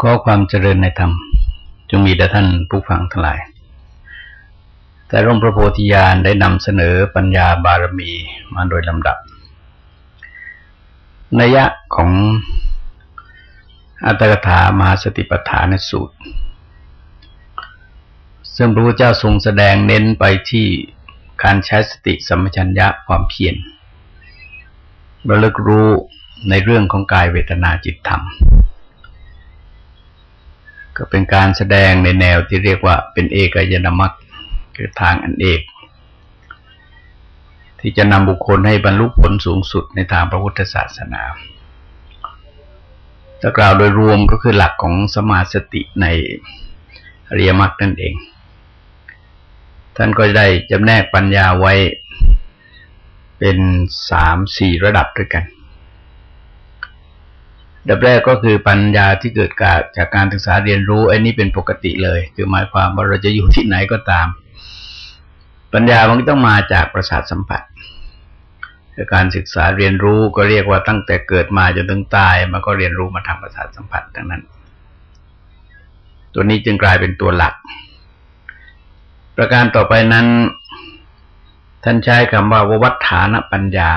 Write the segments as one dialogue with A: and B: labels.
A: ขอความเจริญในธรรมจงมีแด่ท่านผู้ฟังทั้งหลาย แต่ร่มพระโพธิญาณได้นำเสนอปัญญาบารมีมาโดยลำดับ นัยยะของอัตถกถามหาสติปัฏฐานสูตร ซึ่งพระพุทธเจ้าทรงแสดงเน้นไปที่การใช้สติสัมปชัญญะความเพียรระลึกรู้ในเรื่องของกายเวทนาจิตธรรม ก็เป็นการแสดงในแนวที่เรียกว่าเป็นเอกยนามัตคือทางอันเอก ที่จะนำบุคคลให้บรรลุผลสูงสุดในทางพระพุทธศาสนาถ้ากล่าวโดยรวมก็คือหลักของสมาสติในอริยมรรคนั่นเอง ท่านก็ได้จำแนกปัญญาไว้เป็นสามสี่ระดับด้วยกัน ดับแรกก็คือปัญญาที่เกิดจากการศึกษาเรียนรู้ไอ้นี่เป็นปกติเลย คือหมายความว่าเราจะอยู่ที่ไหนก็ตาม ปัญญามันต้องมาจากประสาทสัมผัสการศึกษาเรียนรู้ก็เรียกว่าตั้งแต่เกิดมาจนถึงตาย มันก็เรียนรู้มาทางประสาทสัมผัสดังนั้น ตัวนี้จึงกลายเป็นตัวหลัก ประการต่อไปนั้น ท่านใช้คำว่าวัฏฐานปัญญา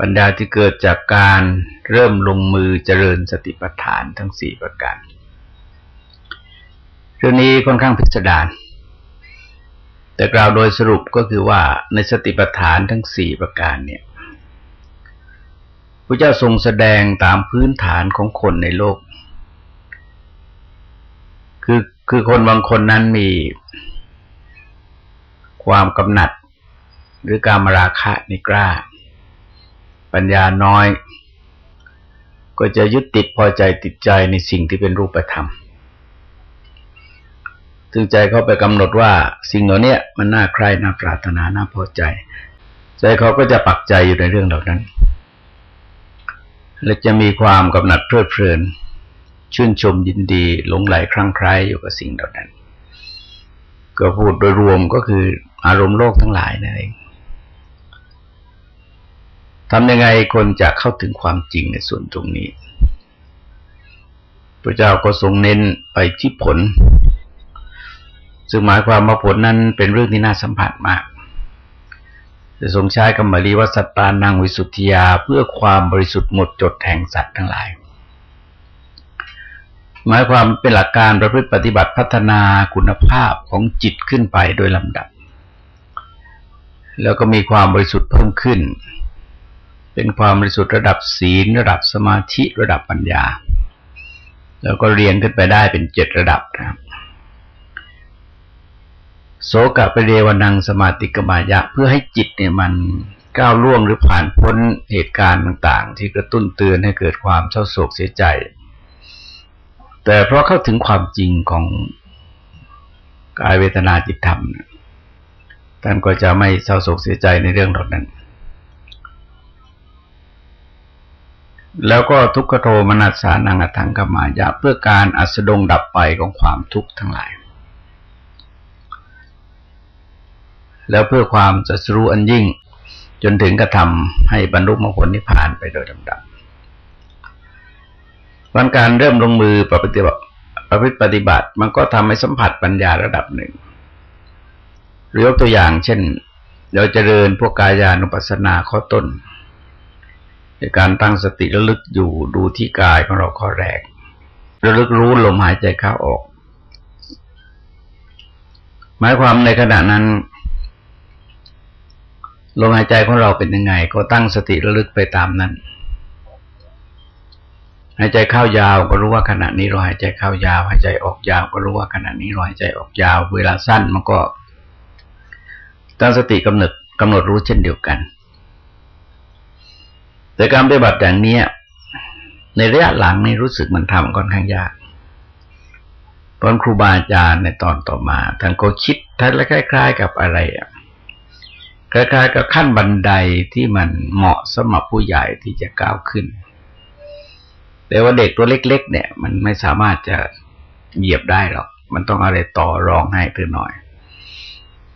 A: ปัญญาที่เกิดจากการเริ่มลงมือเจริญสติปัฏฐานทั้งสี่ประการเรื่องนี้ค่อนข้างพิสดารแต่กล่าวโดยสรุปก็คือว่าในสติปัฏฐานทั้งสี่ประการเนี่ยพระเจ้าทรงแสดงตามพื้นฐานของคนในโลก คือคือคนบางคนนั้นมีความกำหนัด หรือการมราคะในกล้า ปัญญาน้อย ก็จะยึดติดพอใจติดใจในสิ่งที่เป็นรูปธรรมถึงใจเขาไปกำหนดว่าสิ่งเหล่านี้มันน่าใคร่น่าปรารถนาน่าพอใจ ใจเขาก็จะปักใจอยู่ในเรื่องเหล่านั้น และจะมีความกำหนัดเพลิดเพลิน ชื่นชมยินดีหลงไหลคลั่งไคล้อยู่กับสิ่งเหล่านั้น ก็พูดโดยรวมก็คืออารมณ์โลกทั้งหลายนั่นเอง ทำยังไงคนจะเข้าถึงความจริงในส่วนตรงนี้ พระเจ้าก็ทรงเน้นไปที่ผล ซึ่งหมายความว่าผลนั้นเป็นเรื่องที่น่าสัมผัสมากจะทรงใช้กรรมลีวัสตานังวิสุทธิยาเพื่อความบริสุทธิ์หมดจดแห่งสัตว์ทั้งหลาย หมายความเป็นหลักการประพฤติปฏิบัติพัฒนาคุณภาพของจิตขึ้นไปโดยลำดับ แล้วก็มีความบริสุทธิ์เพิ่มขึ้น เป็นความบริสุทธิ์ระดับศีล ระดับสมาธิระดับปัญญา แล้วก็เรียนขึ้นไปได้เป็นเจ็ดระดับนะครับโสกะปเรวนังสมาติกมายะ เพื่อให้จิตเนี่ยมันก้าวล่วงหรือผ่านพ้นเหตุการณ์ต่างๆ ที่กระตุ้นเตือนให้เกิดความเศร้าโศกเสียใจ แต่เพราะเข้าถึงความจริงของกายเวทนาจิตธรรมท่านก็จะไม่เศร้าโศกเสียใจในเรื่องเหล่านั้น แล้วก็ทุกขโทมนัสสานังอทังกมายะเพื่อการอัสดงดับไปของความทุกข์ทั้งหลาย แล้วเพื่อความจะรู้อันยิ่ง จนถึงกระทำให้บรรลุมรรคผลนิพพานไปโดยลำดับวันการเริ่มลงมือปฏิบัติประพฤติปฏิบัติมันก็ทำให้สัมผัสปัญญาระดับหนึ่งยกตัวอย่างเช่น เราจเจริญพวกกายานุปัสสนาข้อต้น การตั้งสติระลึกอยู่ดูที่กายของเราข้อแรกระลึกรู้ลมหายใจเข้าออก หมายความในขณะนั้นลมหายใจของเราเป็นยังไง ก็ตั้งสติระลึกไปตามนั้น หายใจเข้ายาวก็รู้ว่าขณะนี้เราหายใจเข้ายาว หายใจออกยาวก็รู้ว่าขณะนี้เราหายใจออกยาว เวลาสั้นมันก็ ตั้งสติกำหนดกำหนดรู้เช่นเดียวกัน แต่การปฏิบัติอย่างนี้ในระยะหลังนี่รู้สึกมันทำค่อนข้างยากเพราะครูบาอาจารย์ในตอนต่อมาท่านก็คิดท่านคล้าย ๆ กับอะไรอะคล้ายๆกับขั้นบันไดที่มันเหมาะสำหรับผู้ใหญ่ที่จะก้าวขึ้น แต่ว่าเด็กตัวเล็ก ๆ เนี่ย มันไม่สามารถจะเหยียบได้หรอก มันต้องอะไรต่อรองให้เพื่อหน่อย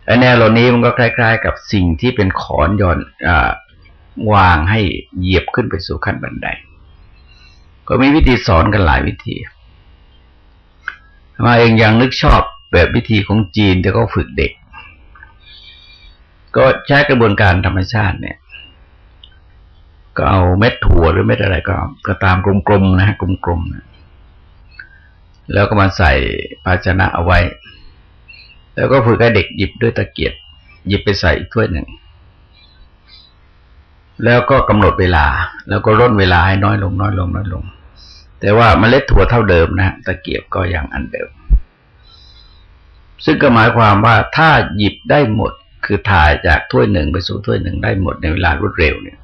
A: ไอ้แนวเหล่านี้มันก็คล้าย ๆ กับสิ่งที่เป็นขอนย่อนอ วางให้เหยียบขึ้นไปสู่ขั้นบันได ก็มีวิธีสอนกันหลายวิธี มาเองยังนึกชอบแบบวิธีของจีนที่เขาฝึกเด็ก ก็ใช้กระบวนการธรรมชาติเนี่ย ก็เอาเม็ดถั่วหรือเม็ดอะไรก็ก็ตามกลมๆนะฮะกลมๆนะแล้วก็มาใส่ภาชนะเอาไว้ แล้วก็ฝึกให้เด็กหยิบด้วยตะเกียบหยิบไปใส่อีกถ้วยหนึ่ง แล้วก็กำหนดเวลา แล้วก็ลดเวลาให้น้อยลงน้อยลงน้อยลง แต่ว่าเมล็ดถั่วเท่าเดิมนะตะเกียบก็ยังอันเดิม ซึ่งก็หมายความว่าถ้าหยิบได้หมด คือถ่ายจากถ้วยหนึ่งไปสู่ถ้วยหนึ่งได้หมดในเวลารวดเร็วเนี่ย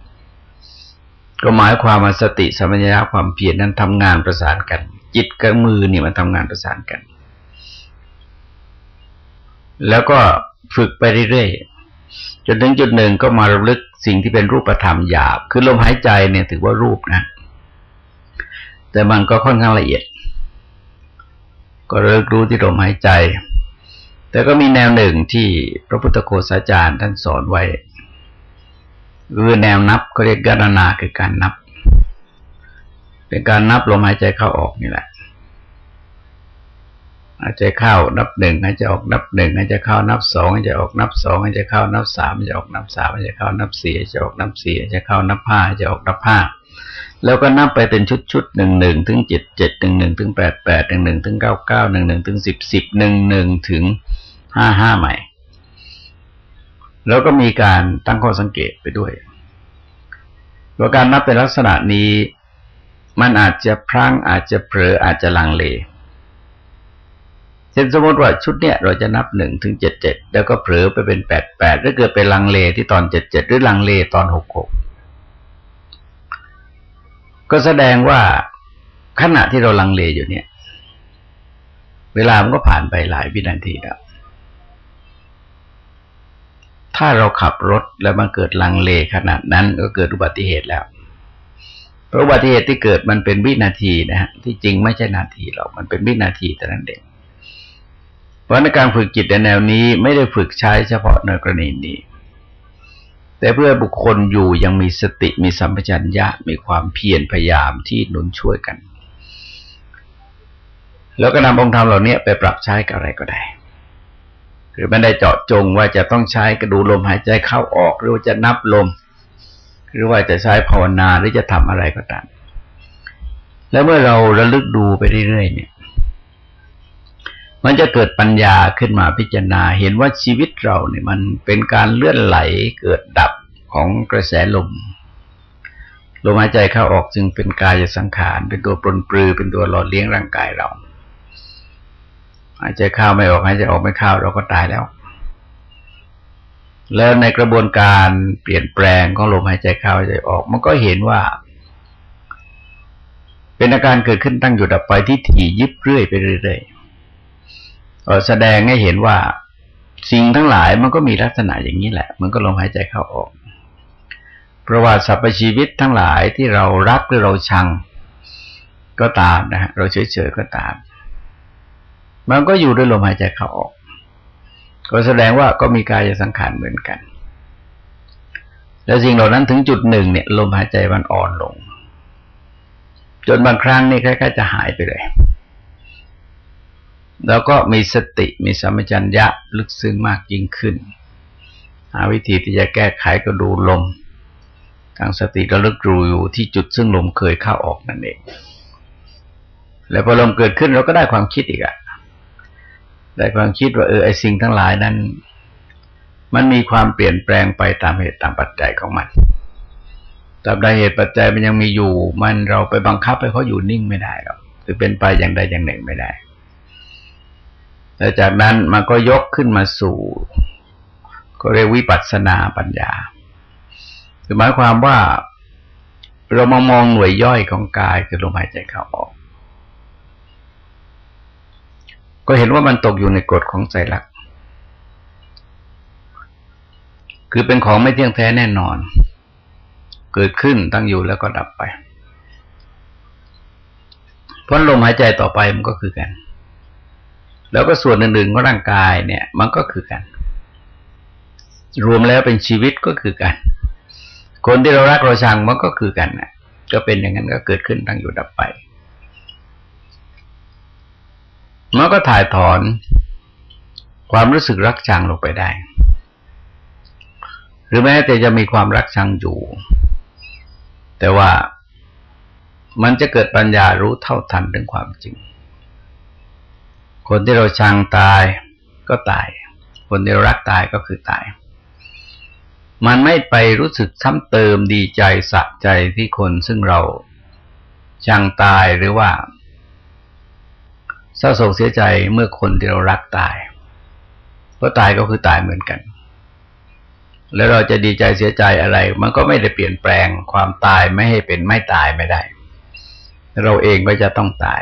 A: ก็หมายความว่าสติสัมปชัญญะความเพียรนั้นทำงานประสานกัน จิตกับมือนี่มันทำงานประสานกัน แล้วก็ฝึกไปเรื่อยๆ จนถึงจุดหนึ่งก็มาระลึกสิ่งที่เป็นรูปธรรมหยาบ คือลมหายใจเนี่ยถือว่ารูปนะ แต่มันก็ค่อนข้างละเอียด ก็เลิกรู้ที่ลมหายใจ แต่ก็มีแนวหนึ่งที่พระพุทธโฆษาจารย์ท่านสอนไว้คือแนวนับก็เรียกกรณาคือการนับ เป็นการนับลมหายใจเข้าออกนี่แหละ หายใจเข้านับหนึ่งหายใจออกนับหนึ่งหายใจเข้านับสองหายใจออกนับสองหายใจเข้านับสามหายใจออกนับสามหายใจเข้านับสี่หายใจออกนับสี่หายใจเข้านับห้าหายใจออกนับห้าแล้วก็นับไปเป็นชุดชุดหนึ่งหนึ่งถึงเจ็ดเจ็ดหนึ่งหนึ่งถึงแปดแปดหนึ่งหนึ่งถึงเก้าเก้าหนึ่งหนึ่งถึงสิบสิบหนึ่งหนึ่งถึงห้าห้าใหม่ แล้วก็มีการตั้งข้อสังเกตไปด้วยว่าการนับเป็นลักษณะนี้ มันอาจจะพลั้งอาจจะเผลออาจจะลังเล เช่นสมมติว่าชุดเนี้ยเราจะนับหนึ่งถึงเจ็ดเจ็ดแล้วก็เผลอไปเป็นแปดแปดแล้วเกิดไปลังเลที่ตอนเจ็ดเจ็ดหรือลังเลตอนหกหกก็แสดงว่าขณะที่เราลังเลอยู่เนี่ย เวลามันก็ผ่านไปหลายวินาทีแล้วถ้าเราขับรถแล้วมันเกิดลังเลขนาดนั้นก็เกิดอุบัติเหตุแล้วเพราะอุบัติเหตุที่เกิดมันเป็นวินาทีนะฮะที่จริงไม่ใช่นาทีหรอกมันเป็นวินาทีแต่นั้นเอง เพราะในการฝึกจิตในแนวนี้ไม่ได้ฝึกใช้เฉพาะในกรณีนี้ แต่เพื่อบุคคลอยู่ยังมีสติมีสัมปชัญญะมีความเพียรพยายามที่หนุนช่วยกัน แล้วก็นำองค์ธรรมเหล่านี้ไปปรับใช้กับอะไรก็ได้หรือไม่ได้เจาะจงว่าจะต้องใช้กระดูลมหายใจเข้าออก หรือว่าจะนับลม หรือว่าจะใช้ภาวนาหรือจะทำอะไรก็ตามแล้วเมื่อเราระลึกดูไปเรื่อยๆเนี่ย มันจะเกิดปัญญาขึ้นมาพิจารณา เห็นว่าชีวิตเราเนี่ยมันเป็นการเลื่อนไหลเกิดดับของกระแสลมลมหายใจเข้าออกจึงเป็นกายสังขารเป็นตัวปลนปลือเป็นตัวหล่อเลี้ยงร่างกายเราหายใจเข้าไม่ออกหายใจออกไม่เข้าเราก็ตายแล้ว แล้วในกระบวนการเปลี่ยนแปลงของลมหายใจเข้าหายใจออก มันก็เห็นว่า เป็นอาการเกิดขึ้นตั้งอยู่ดับไปที่ถี่ยิบเรื่อยไปเรื่อยๆ แสดงให้เห็นว่าสิ่งทั้งหลายมันก็มีลักษณะอย่างนี้แหละ มันก็ลมหายใจเข้าออก ประวัติสรรพชีวิตทั้งหลายที่เรารักหรือเราชังก็ตามนะฮะเราเฉยๆก็ตาม มันก็อยู่ด้วยลมหายใจเข้าออก ก็แสดงว่าก็มีกายสังขารเหมือนกัน แล้วสิ่งเหล่านั้นถึงจุดหนึ่งเนี่ย ลมหายใจมันอ่อนลง จนบางครั้งนี่คล้ายๆจะหายไปเลย แล้วก็มีสติมีสัมปชัญญะลึกซึ้งมากยิ่งขึ้น หาวิธีที่จะแก้ไขก็ดูลมทางสติระลึกรู้อยู่ที่จุดซึ่งลมเคยเข้าออกนั่นเอง แล้วพอลมเกิดขึ้นเราก็ได้ความคิดอีกอะได้ความคิดว่าเออไอสิ่งทั้งหลายนั้น มันมีความเปลี่ยนแปลงไปตามเหตุตามปัจจัยของมันตามใดเหตุปัจจัยมันยังมีอยู่ มันเราไปบังคับให้เขาอยู่นิ่งไม่ได้หรอกคือเป็นไปอย่างใดอย่างหนึ่งไม่ได้ แล้วจากนั้นมันก็ยกขึ้นมาสู่ ก็เรียกวิปัสสนาปัญญาคือหมายความว่าเรามามองหน่วยย่อยของกายคือลมหายใจเข้าออก ก็เห็นว่ามันตกอยู่ในกฎของใจรัก คือเป็นของไม่เที่ยงแท้แน่นอน เกิดขึ้นตั้งอยู่แล้วก็ดับไป เพราะลมหายใจต่อไปมันก็คือกัน แล้วก็ส่วนอื่นๆของร่างกายเนี่ย มันก็คือกัน รวมแล้วเป็นชีวิตก็คือกัน คนที่เรารักเราชังมันก็คือกันนะก็เป็นอย่างนั้นก็เกิดขึ้นตั้งอยู่ดับไป มันก็ถ่ายถอนความรู้สึกรักชังลงไปได้ หรือแม้แต่จะมีความรักชังอยู่ แต่ว่ามันจะเกิดปัญญารู้เท่าทันถึงความจริง คนที่เราชังตายก็ตาย คนที่เรารักตายก็คือตาย มันไม่ไปรู้สึกซ้ำเติมดีใจสะใจที่คนซึ่งเราชังตายหรือว่าเศร้าโศกเสียใจเมื่อคนที่เรารักตาย เพราะตายก็คือตายเหมือนกัน แล้วเราจะดีใจเสียใจอะไร มันก็ไม่ได้เปลี่ยนแปลงความตายไม่ให้เป็นไม่ตายไม่ได้ เราเองก็จะต้องตาย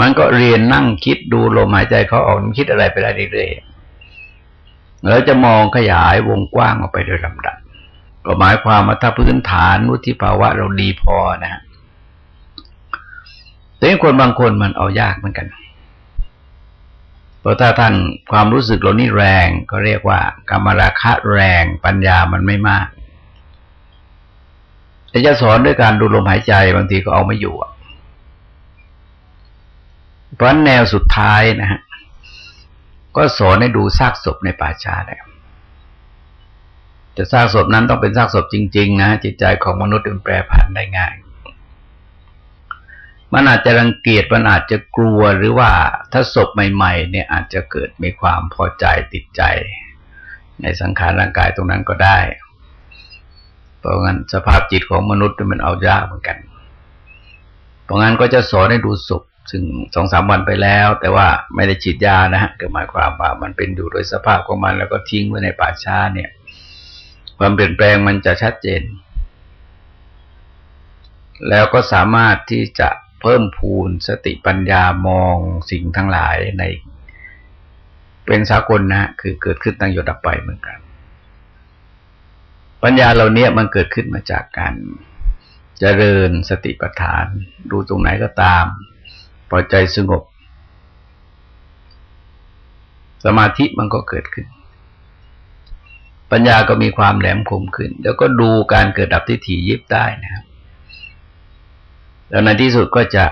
A: มันก็เรียนนั่งคิดดูลมหายใจเขาออกคิดอะไรไปได้เรื่อยๆแล้วจะมองขยายวงกว้างออกไปโดยลำดับก็หมายความว่าถ้าพื้นฐานวุฒิภาวะเราดีพอนะแต่คนบางคนมันเอายากเหมือนกันเพราะถ้าท่านความรู้สึกเรานี่แรงก็เรียกว่ากรรมราคะแรงปัญญามันไม่มากแต่จะสอนด้วยการดูลมหายใจบางทีก็เอาไม่อยู่ เพราะแนวสุดท้ายนะฮะก็สอนให้ดูซากศพในป่าช้าแล้วแต่ซากศพนั้นต้องเป็นซากศพจริง ๆ นะจิตใจของมนุษย์มันแปรผันได้ง่าย มันอาจจะรังเกียจมันอาจจะกลัวหรือว่าถ้าศพใหม่ ๆ เนี่ยอาจจะเกิดมีความพอใจติดใจ ในสังขารร่างกายตรงนั้นก็ได้ เพราะงั้นสภาพจิตของมนุษย์มันเอายากเหมือนกัน เพราะงั้นก็จะสอนให้ดูศพ ซึ่งสองสามวันไปแล้ว แต่ว่าไม่ได้ฉีดยานะฮะก็หมายความว่ามันเป็นอยู่โดยสภาพของมัน แล้วก็ทิ้งไว้ในป่าช้าเนี่ย ความเปลี่ยนแปลงมันจะชัดเจน แล้วก็สามารถที่จะเพิ่มพูนสติปัญญามองสิ่งทั้งหลายใน เป็นสากลนะคือเกิดขึ้นตั้งอยู่ดับไปเหมือนกัน ปัญญาเหล่านี้มันเกิดขึ้นมาจากการเจริญสติปัฏฐาน ดูตรงไหนก็ตาม พอใจสงบ สมาธิมันก็เกิดขึ้น ปัญญาก็มีความแหลมคมขึ้น แล้วก็ดูการเกิดดับที่ถี่ยิบได้นะครับ แล้วในที่สุดก็จะ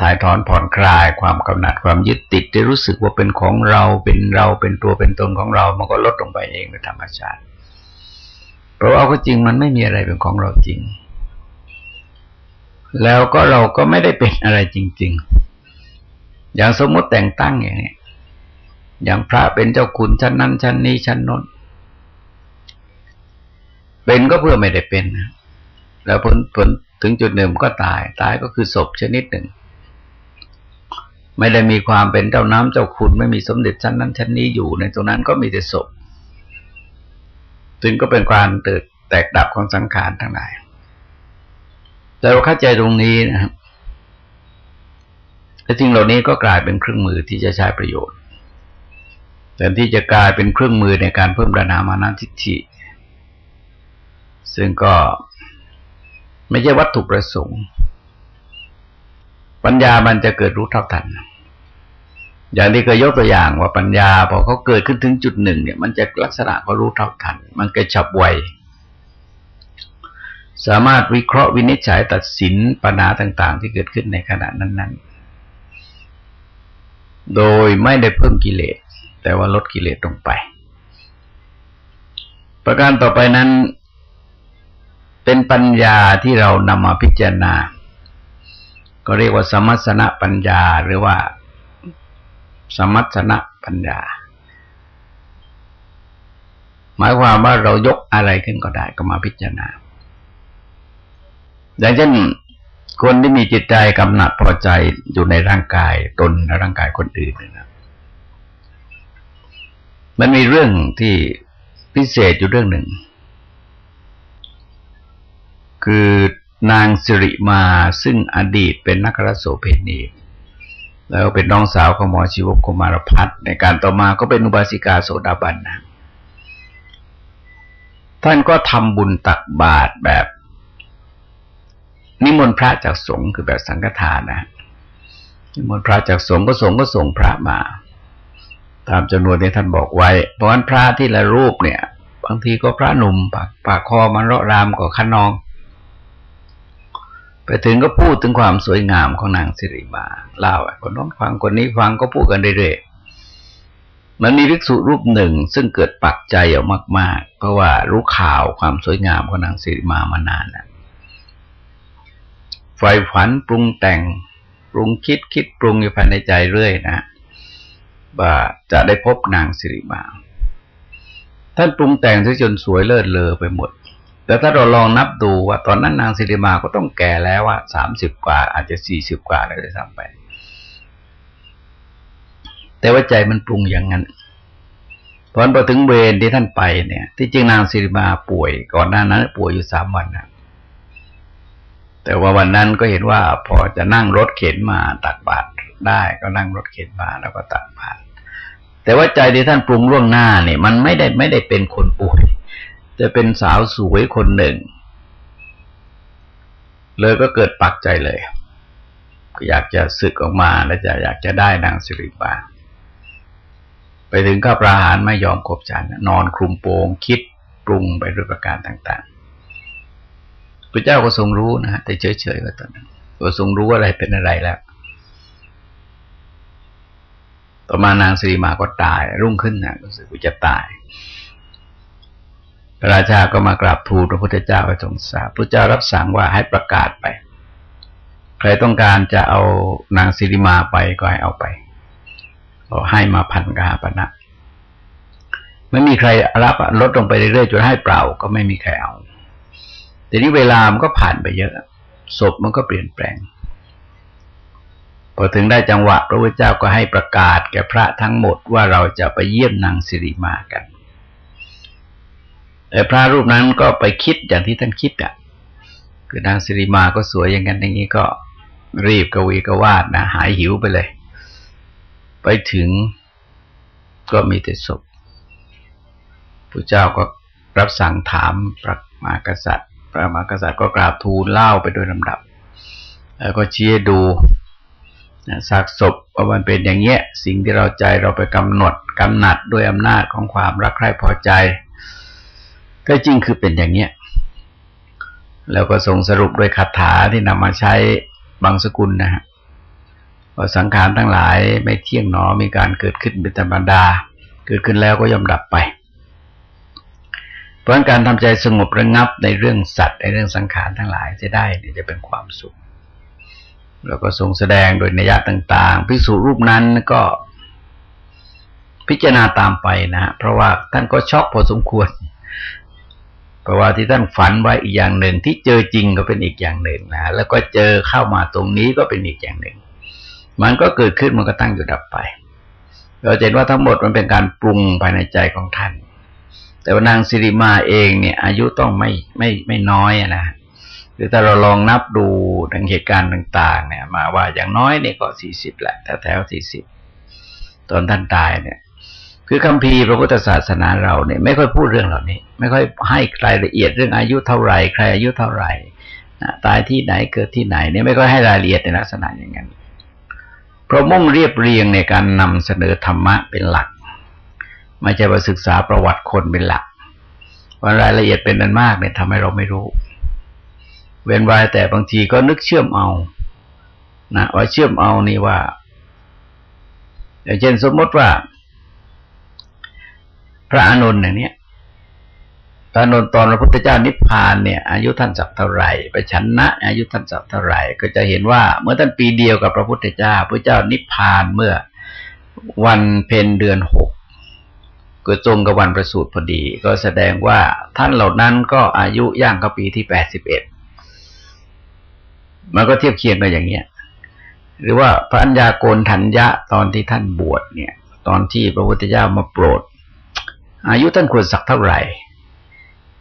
A: ถ่ายถอนผ่อนคลายความกำหนัดความยึดติดที่รู้สึกว่าเป็นของเราเป็นเราเป็นตัวเป็นตนของเรา มันก็ลดลงไปเองโดยธรรมชาติ เพราะว่าก็จริงมันไม่มีอะไรเป็นของเราจริง แล้วก็เราก็ไม่ได้เป็นอะไรจริง ๆ อย่างสมมติแต่งตั้งอย่างนี้อย่างพระเป็นเจ้าคุณชั้นนั้นชั้นนี้ชั้นน้นเป็นก็เพื่อไม่ได้เป็น แล้วผลผลถึงจุดหนึ่งก็ตาย ตายก็คือศพชนิดหนึ่ง ไม่ได้มีความเป็นเจ้าน้ำเจ้าคุณไม่มีสมเด็จชั้นนั้นชั้นนี้อยู่ในตรงนั้นก็มีแต่ศพถึงก็เป็นความเติดแตกดับของสังขารทั้งหลายแต่เราเข้าใจตรงนี้นะครับ แต่จริงเหล่านี้ก็กลายเป็นเครื่องมือที่จะใช้ประโยชน์แต่ที่จะกลายเป็นเครื่องมือในการเพิ่มระนามานาทิฏฐิ ซึ่งก็ไม่ใช่วัตถุประสงค์ ปัญญามันจะเกิดรู้เท่าทัน อย่างที่เคยยกตัวอย่างว่าปัญญาพอเขาเกิดขึ้นถึงจุดหนึ่งเนี่ยมันจะลักษณะก็รู้เท่าทัน มันกระฉับไว สามารถวิเคราะห์วินิจฉัยตัดสินปัญหาต่าง ๆ ที่เกิดขึ้นในขณะนั้น ๆ โดยไม่ได้เพิ่มกิเลส แต่ว่าลดกิเลสลงไป ประการต่อไปนั้น เป็นปัญญาที่เรานำมาพิจารณา ก็เรียกว่าสมัสนะปัญญาหรือว่า สมัสนะปัญญา หมายความว่าเรายกอะไรขึ้นก็ได้ก็มาพิจารณาอย่างเช่น คนที่มีจิตใจกำหนัดพอใจอยู่ในร่างกายตนและร่างกายคนอื่นนะมันมีเรื่องที่พิเศษอยู่เรื่องหนึ่ง คือนางสิริมาซึ่งอดีตเป็นนักรโสเพณีแล้วเป็นน้องสาวของหมอชีวกุมารพัฒในการต่อมาก็เป็นอุบาสิกาโสดาบันนะท่านก็ทำบุญตักบาตรแบบ นิมนต์พระจากสงฆ์คือแบบสังฆทานนะนิมนต์พระจากสงฆ์ก็สงฆ์ก็ส่งพระมา ตามจำนวนที่ท่านบอกไว้ เพราะฉะนั้นพระที่ละรูปเนี่ย บางทีก็พระหนุ่มปากปากคอมันเราะรามกว่าขนอง ไปถึงก็พูดถึงความสวยงามของนางสิริมาเล่าคนน้องฟังคนนี้ฟังก็พูดกันเรื่อยๆมันมีภิกษุรูปหนึ่งซึ่งเกิดปักใจเอามาก ๆ เพราะว่ารู้ข่าวความสวยงามของนางสิริมามานานนะ ไฟฝันปรุงแต่ง ปรุงคิดคิดปรุงอยู่ภายในใจเรื่อยนะว่าจะได้พบนางสิริมา ท่านปรุงแต่งซะจนสวยเลิศเลอไปหมด แต่ถ้าเราลองนับดูว่า ตอนนั้นนางสิริมาก็ต้องแก่แล้วว่าสามสิบกว่า อาจจะสี่สิบกว่าเลยซ้ำไป แต่ว่าใจมันปรุงอย่างนั้นพอพอถึงเวรที่ท่านไปเนี่ย ที่จริงนางสิริมาป่วยก่อนหน้านั้นป่วยอยู่สามวันนะ แต่ว่าวันนั้นก็เห็นว่าพอจะนั่งรถเข็นมาตักบาตรได้ก็นั่งรถเข็นมาแล้วก็ตักบาตรแต่ว่าใจที่ท่านปรุงล่วงหน้าเนี่ย มันไม่ได้ไม่ได้เป็นคนป่วยจะเป็นสาวสวยคนหนึ่ง เลยก็เกิดปักใจเลย อยากจะสึกออกมาแล้วจะอยากจะได้นางสิริบาไปถึงข้าประหารไม่ยอมคบฉันนอนคลุมโปงคิดปรุงไปด้วยประการต่างๆ พระเจ้าก็ทรงรู้นะฮะแต่เฉยๆก็ตอนนั้นก็ทรงรู้อะไรเป็นอะไรแล้ว ต่อมานางสิริมาก็ตาย รุ่งขึ้นนะรู้สึกว่าจะตาย พระราชาก็มากราบทูลพระพุทธเจ้าไปทรงทราบพระเจ้ารับสั่งว่าให้ประกาศไป ใครต้องการจะเอานางสิริมาไปก็ให้เอาไปก็ให้มาพันกาปณะไม่มีใครรับลดลงไปเรื่อยๆจนให้เปล่าก็ไม่มีใครเอา แต่นี้เวลามันก็ผ่านไปเยอะ ศพมันก็เปลี่ยนแปลง พอถึงได้จังหวะ พระพุทธเจ้าก็ให้ประกาศแก่พระทั้งหมดว่าเราจะไปเยี่ยมนางสิริมากัน แต่พระรูปนั้นก็ไปคิดอย่างที่ท่านคิดอะ คือนางสิริมาก็สวยอย่างนั้นอย่างนี้ก็รีบกวีกวาดนะหายหิวไปเลย ไปถึงก็มีแต่ศพพระเจ้าก็รับสั่งถามพระมหากษัตริย์ พระมหากษัตริย์ก็กราบทูลเล่าไปโดยลำดับ แล้วก็ชี้ดูซากศพว่ามันเป็นอย่างเงี้ย สิ่งที่เราใจเราไปกำหนดกำหนัดด้วยอำนาจของความรักใคร่พอใจก็จริงคือเป็นอย่างเนี้ย แล้วก็ทรงสรุปโดยคาถาที่นำมาใช้บางสกุลนะฮะว่าสังขารทั้งหลายไม่เที่ยงหนอมีการเกิดขึ้นเป็นธรรมดา เกิดขึ้นแล้วก็ย่อมดับไป เพราะการทำใจสงบระงับในเรื่องสัตว์ในเรื่องสังขารทั้งหลายจะได้เนี่ยจะเป็นความสุข แล้วก็ทรงแสดงโดยนัยต่างๆพิสูรรูปนั้นก็พิจารณาตามไปนะ เพราะว่าท่านก็ช็อกพอสมควร เพราะว่าที่ท่านฝันไว้อีกอย่างหนึ่ง ที่เจอจริงก็เป็นอีกอย่างหนึ่งนะแล้วก็เจอเข้ามาตรงนี้ก็เป็นอีกอย่างหนึ่ง มันก็เกิดขึ้นมันก็ตั้งอยู่ดับไป เราเห็นว่าทั้งหมดมันเป็นการปรุงภายในใจของท่าน แต่ว่านางสิริมาเองเนี่ยอายุต้องไม่ไม่ไม่น้อยนะหรือถ้าเราลองนับดูดังเหตุการณ์ต่าง ๆ เนี่ย มาว่าอย่างน้อยเนี่ยก็สี่สิบแหละแถวสี่สิบตอนท่านตายเนี่ย คือคำพีพระพุทธศาสนาเราเนี่ย ไม่ค่อยพูดเรื่องเหล่านี้ ไม่ค่อยให้รายละเอียดเรื่องอายุเท่าไหร่ใครอายุเท่าไหร่ตายที่ไหนเกิดที่ไหนเนี่ยไม่ค่อยให้รายละเอียดในลักษณะอย่างนั้นเพราะมุ่งเรียบเรียงในการนำเสนอธรรมะเป็นหลัก ไม่ใช่ว่าศึกษาประวัติคนเป็นหลักว่ารายละเอียดเป็นนันมากเนี่ยทำให้เราไม่รู้ เว้นไว้แต่บางทีก็นึกเชื่อมเอานะว่าเชื่อมเอานี่ว่าอย่างเช่นสมมติว่า พระอานนท์อย่างนี้พระอานนท์ตอนพระพุทธเจ้านิพพานเนี่ย อายุท่านสักเท่าไหร่ไปชันนะ อายุท่านสักเท่าไหร่ ก็จะเห็นว่า เมื่อท่านปีเดียวกับพระพุทธเจ้าพระเจ้านิพพานเมื่อวันเพ็ญเดือนหก ก็ตรงกับวันประสูติพอดี ก็แสดงว่าท่านเหล่านั้นก็อายุย่างเข้าปีที่แปดสิบเอ็ดมันก็เทียบเคียงกันอย่างเงี้ย หรือว่าพระัญญาโกนทัญญะตอนที่ท่านบวชเนี่ย ตอนที่พระพุทธเจ้ามาโปรด อายุท่านควรสักเท่าไหร่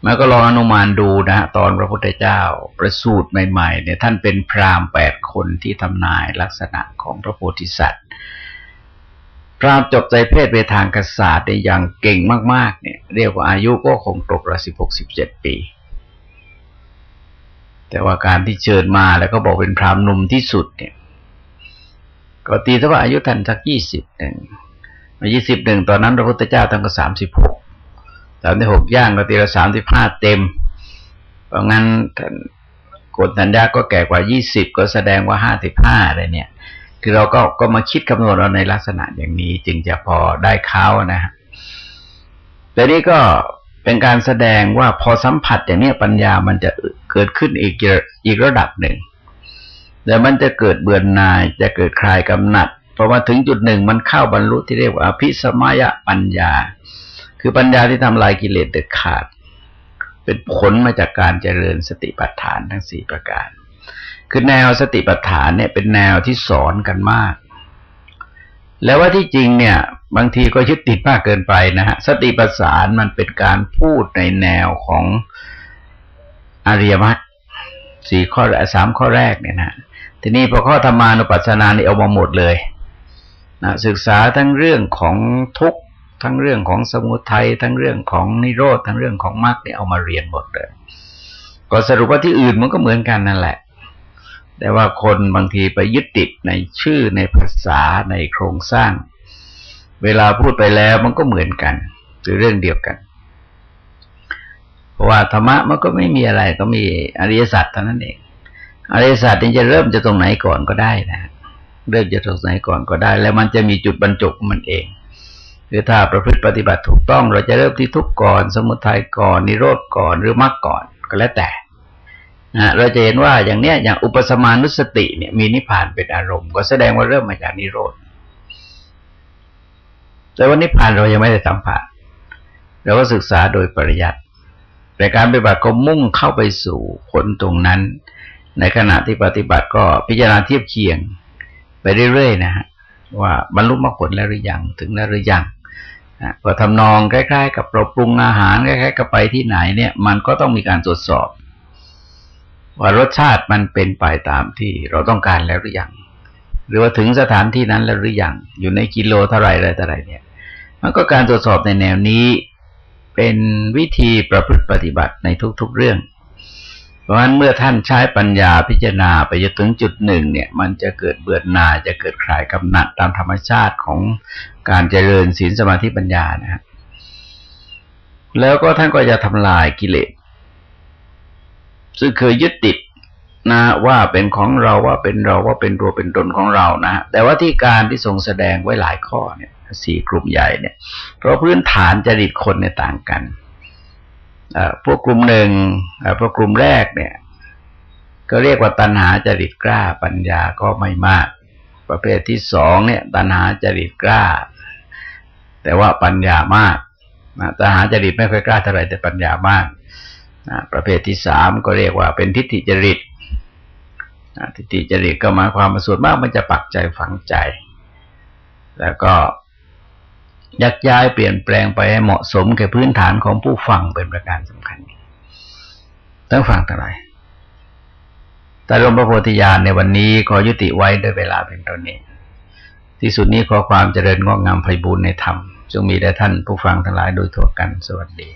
A: มันก็ลองอนุมานดูนะตอนพระพุทธเจ้าประสูตรใหม่ๆเนี่ยท่านเป็นพราหมณ์แปดคนที่ทำนายลักษณะของพระโพธิสัตว์ รามจบใจเพศไปทางกษัตริย์ได้อย่างเก่งมาก ๆ เนี่ย เรียกว่าอายุก็คงตกระสิบหกสิบเจ็ดปี แต่ว่าการที่เชิญมาแล้วก็บอกเป็นพรามหนุ่มที่สุดเนี่ย ก็ตีถ้าว่าอายุท่านสักยี่สิบหนึ่งยี่สิบหนึ่งตอนนั้นพระพุทธเจ้าท่านก็สามสิบหกสามสิบหกย่างก็ตีละสามสิบห้าเต็ม เพราะงั้นท่านโกนทัญญาก็แก่กว่ายี่สิบก็แสดงว่าห้าสิบห้าอะไรเนี่ย คือเราก็ก็มาคิดคำนวณเราในลักษณะอย่างนี้ จึงจะพอได้เขานะฮะแต่นี้ก็เป็นการแสดงว่าพอสัมผัสอย่างนี้ปัญญามันจะเกิดขึ้นอีกอีกระดับหนึ่งแต่มันจะเกิดเบื่อหน่ายจะเกิดคลายกำหนัดพอมาถึงจุดหนึ่งมันเข้าบรรลุที่เรียกว่าอภิสมัยปัญญา คือปัญญาที่ทำลายกิเลสเด็ดขาด เป็นผลมาจากการเจริญสติปัฏฐานทั้งสี่ประการ คือแนวสติปัฏฐานเนี่ยเป็นแนวที่สอนกันมาก แล้วว่าที่จริงเนี่ย บางทีก็ยึดติดมากเกินไปนะฮะสติปัฏฐานมันเป็นการพูดในแนวของอริยมรรคสี่ข้อสามข้อแรกเนี่ยนะทีนี้พอข้อธรรมานุปัสสนานี่เอามาหมดเลยนะศึกษาทั้งเรื่องของทุกข์ทั้งเรื่องของสมุทัยทั้งเรื่องของนิโรธทั้งเรื่องของมรรคเนี่ยเอามาเรียนหมดเลย ก็สรุปว่าที่อื่นมันก็เหมือนกันนั่นแหละ แต่ว่าคนบางทีไปยึดติดในชื่อในภาษาในโครงสร้าง เวลาพูดไปแล้วมันก็เหมือนกันคือเรื่องเดียวกัน เพราะว่าธรรมะมันก็ไม่มีอะไรก็มีอริยสัจเท่านั้นเองอริยสัจนี่จะเริ่มจะตรงไหนก่อนก็ได้นะเริ่มจะตรงไหนก่อนก็ได้ แล้วมันจะมีจุดบรรจบมันเองคือถ้าประพฤติปฏิบัติถูกต้อง เราจะเริ่มที่ทุกข์ก่อน สมุทัยก่อน นิโรธก่อนหรือมรรคก่อนก็แล้วแต่ นะเราจะเห็นว่าอย่างเนี้ยอย่างอุปสมานุสติเนี่ยมีนิพพานเป็นอารมณ์ ก็แสดงว่าเริ่มมาจากนิโรธ แต่ว่านิพพานเรายังไม่ได้สัมผัสเราก็ศึกษาโดยปริยัติแต่การปฏิบัติก็มุ่งเข้าไปสู่ผลตรงนั้น ในขณะที่ปฏิบัติก็พิจารณาเทียบเคียงไปเรื่อยๆนะฮะว่าบรรลุมรรคผลแล้วหรือยังถึงแล้วหรือยังพอทำนองใกล้ายๆ กับเราปรุงอาหารคล้ายๆ กับไปที่ไหนเนี่ย มันก็ต้องมีการตรวจสอบ ว่ารสชาติมันเป็นไปตามที่เราต้องการแล้วหรือยังหรือว่าถึงสถานที่นั้นแล้วหรือยังอยู่ในกิโลเท่าไรอะไรต่ออะไรเนี่ย มันก็การตรวจสอบในแนวนี้เป็นวิธีประพฤติปฏิบัติในทุกๆเรื่อง เพราะฉะนั้นเมื่อท่านใช้ปัญญาพิจารณาไปจนถึงจุดหนึ่งเนี่ย มันจะเกิดเบื่อหน่ายจะเกิดคลายกำหนัดตามธรรมชาติของการเจริญศีลสมาธิปัญญานะฮะแล้วก็ท่านก็จะทำลายกิเลส ซึ่งเคยยึดติดนะว่าเป็นของเราว่าเป็นเราว่าเป็นตัวเป็นตนของเรานะแต่ว่าที่การที่ทรงแสดงไว้หลายข้อเนี่ยสี่กลุ่มใหญ่เนี่ย เพราะพื้นฐานจริตคนในต่างกันพวกกลุ่มหนึ่งพวกกลุ่มแรกเนี่ย ก็เรียกว่าตัณหาจริตกล้าปัญญาก็ไม่มาก ประเภทที่สองเนี่ย ตัณหาจริตกล้า แต่ว่าปัญญามากตัณหาจริตไม่ค่อยกล้าเท่าไหร่แต่ปัญญามาก ประเภทที่สามก็เรียกว่าเป็นทิฏฐิจริตทิฏฐิจริตก็หมายความมาส่วนมากมันจะปักใจฝังใจ แล้วก็ยักย้ายเปลี่ยนแปลงไปให้เหมาะสมแก่พื้นฐานของผู้ฟังเป็นประการสำคัญต้องฟังทั้งหลายแต่หลวงพระโพธิญาณในวันนี้ขอยุติไว้ด้วยเวลาเป็นตอนนี้ ที่สุดนี้ขอความเจริญงอกงามไพบูรณ์ในธรรมจงมีแด่ท่านผู้ฟังทั้งหลายโดยทั่วกันสวัสดี